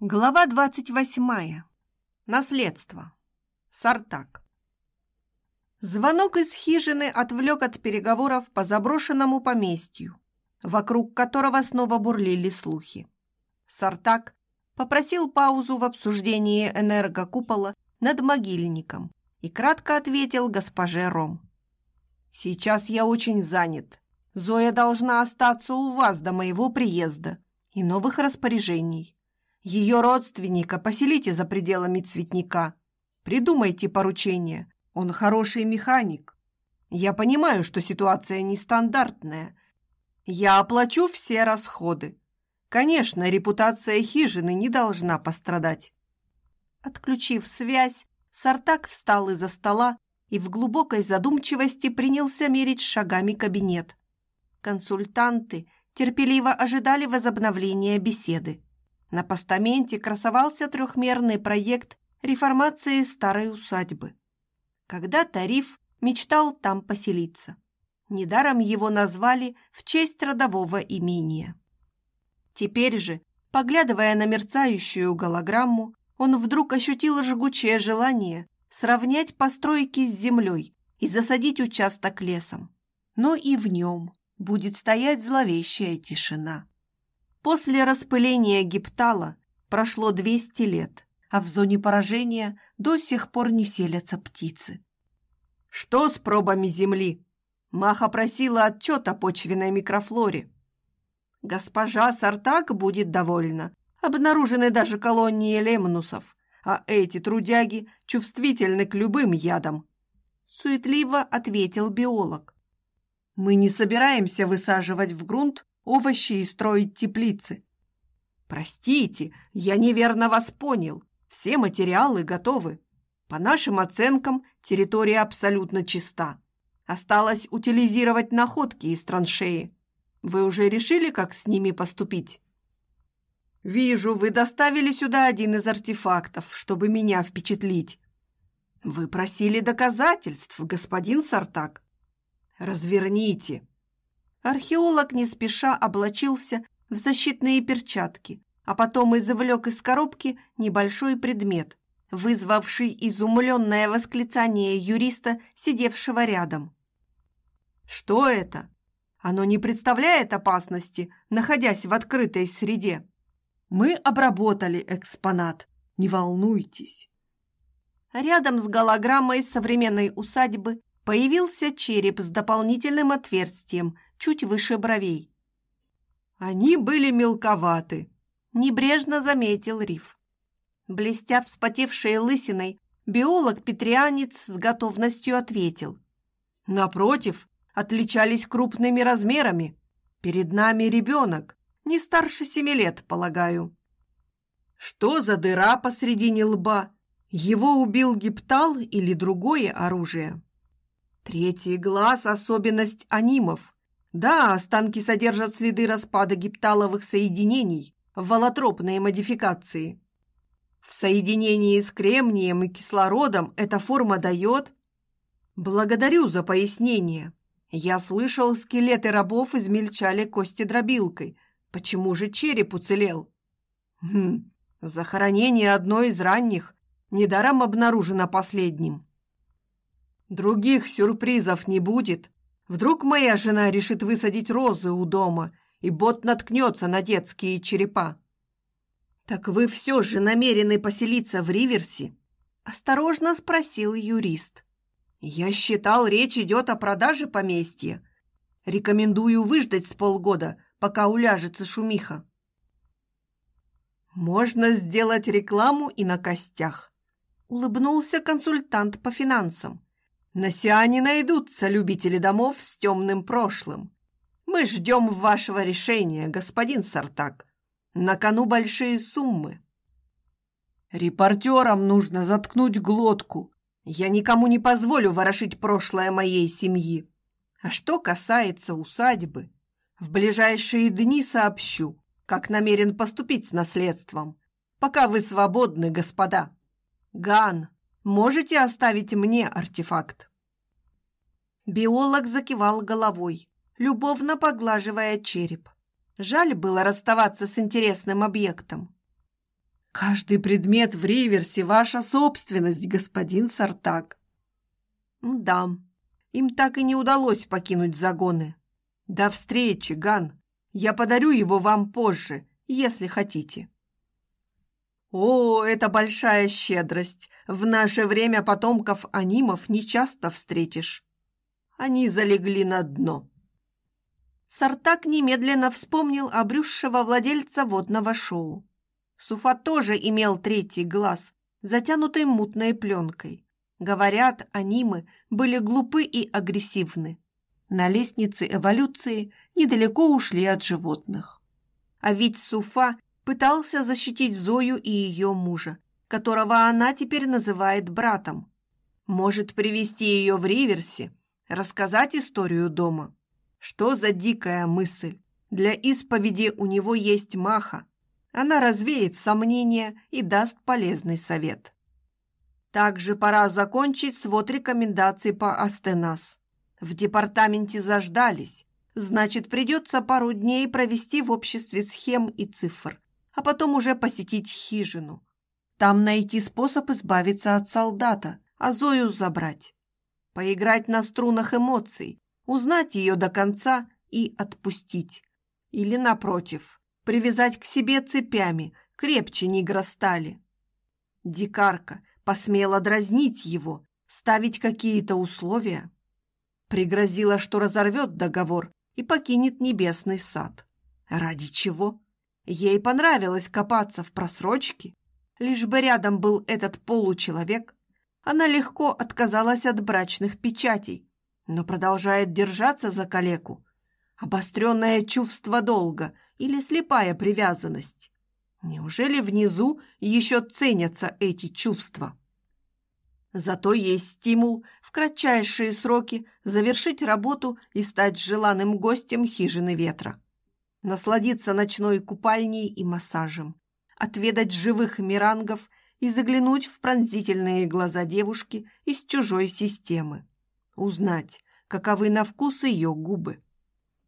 Глава двадцать восьмая. Наследство. Сартак. Звонок из хижины отвлек от переговоров по заброшенному поместью, вокруг которого снова бурлили слухи. Сартак попросил паузу в обсуждении энергокупола над могильником и кратко ответил госпоже Ром. «Сейчас я очень занят. Зоя должна остаться у вас до моего приезда и новых распоряжений. Ее родственника поселите за пределами цветника. Придумайте поручение. Он хороший механик. Я понимаю, что ситуация нестандартная. Я оплачу все расходы. Конечно, репутация хижины не должна пострадать. Отключив связь, Сартак встал из-за стола и в глубокой задумчивости принялся мерить шагами кабинет. Консультанты терпеливо ожидали возобновления беседы. На постаменте красовался трехмерный проект реформации старой усадьбы. Когда Тариф мечтал там поселиться. Недаром его назвали в честь родового имения. Теперь же, поглядывая на мерцающую голограмму, он вдруг ощутил жгучее желание сравнять постройки с землей и засадить участок лесом. Но и в нем будет стоять зловещая тишина. После распыления гептала прошло 200 лет, а в зоне поражения до сих пор не селятся птицы. Что с пробами земли? Маха просила отчет о почвенной микрофлоре. Госпожа Сартак будет довольна. Обнаружены даже колонии лемнусов, а эти трудяги чувствительны к любым ядам. Суетливо ответил биолог. Мы не собираемся высаживать в грунт овощи и строить теплицы. Простите, я неверно вас понял. Все материалы готовы. По нашим оценкам, территория абсолютно чиста. Осталось утилизировать находки из траншеи. Вы уже решили, как с ними поступить? Вижу, вы доставили сюда один из артефактов, чтобы меня впечатлить. Вы просили доказательств, господин Сартак. Разверните. Археолог не спеша облачился в защитные перчатки, а потом извлек из коробки небольшой предмет, вызвавший изумленное восклицание юриста, сидевшего рядом. «Что это? Оно не представляет опасности, находясь в открытой среде. Мы обработали экспонат, не волнуйтесь». Рядом с голограммой современной усадьбы появился череп с дополнительным отверстием – чуть выше бровей. Они были мелковаты, небрежно заметил Риф. Блестя вспотевшей лысиной, биолог-петрианец с готовностью ответил. Напротив, отличались крупными размерами. Перед нами ребенок, не старше семи лет, полагаю. Что за дыра посредине лба? Его убил гептал или другое оружие? Третий глаз – особенность анимов. Да, останки содержат следы распада гепталовых соединений, волотропные модификации. В соединении с кремнием и кислородом эта форма дает... Благодарю за пояснение. Я слышал, скелеты рабов измельчали кости дробилкой. Почему же череп уцелел? Хм, захоронение одной из ранних недаром обнаружено последним. Других сюрпризов не будет, Вдруг моя жена решит высадить розы у дома, и бот наткнется на детские черепа. «Так вы все же намерены поселиться в Риверсе?» – осторожно спросил юрист. «Я считал, речь идет о продаже поместья. Рекомендую выждать с полгода, пока уляжется шумиха». «Можно сделать рекламу и на костях», – улыбнулся консультант по финансам. На Сиане найдутся любители домов с темным прошлым. Мы ждем вашего решения, господин Сартак. На кону большие суммы. Репортерам нужно заткнуть глотку. Я никому не позволю ворошить прошлое моей семьи. А что касается усадьбы, в ближайшие дни сообщу, как намерен поступить с наследством. Пока вы свободны, господа. Ган, можете оставить мне артефакт?» Биолог закивал головой, любовно поглаживая череп. Жаль было расставаться с интересным объектом. Каждый предмет в реверсе – ваша собственность, господин Сартак. Да, им так и не удалось покинуть загоны. До встречи, Ган. Я подарю его вам позже, если хотите. О, это большая щедрость. В наше время потомков анимов нечасто встретишь. Они залегли на дно. Сартак немедленно вспомнил обрюзшего владельца водного шоу. Суфа тоже имел третий глаз, затянутый мутной пленкой. Говорят, анимы были глупы и агрессивны. На лестнице эволюции недалеко ушли от животных. А ведь Суфа пытался защитить Зою и ее мужа, которого она теперь называет братом. Может привести ее в Риверси, рассказать историю дома. Что за дикая мысль? Для исповеди у него есть маха. Она развеет сомнения и даст полезный совет. Также пора закончить свод рекомендаций по Астенас. В департаменте заждались, значит, придется пару дней провести в обществе схем и цифр, а потом уже посетить хижину. Там найти способ избавиться от солдата, а Зою забрать. Поиграть на струнах эмоций, узнать ее до конца и отпустить. Или, напротив, привязать к себе цепями, крепче негра стали. Дикарка посмела дразнить его, ставить какие-то условия. Пригрозила, что разорвет договор и покинет небесный сад. Ради чего? Ей понравилось копаться в просрочке. Лишь бы рядом был этот получеловек, она легко отказалась от брачных печатей, но продолжает держаться за калеку. Обостренное чувство долга или слепая привязанность. Неужели внизу еще ценятся эти чувства? Зато есть стимул в кратчайшие сроки завершить работу и стать желанным гостем хижины ветра. Насладиться ночной купальней и массажем, отведать живых мирангов и заглянуть в пронзительные глаза девушки из чужой системы узнать, каковы на вкус ее губы.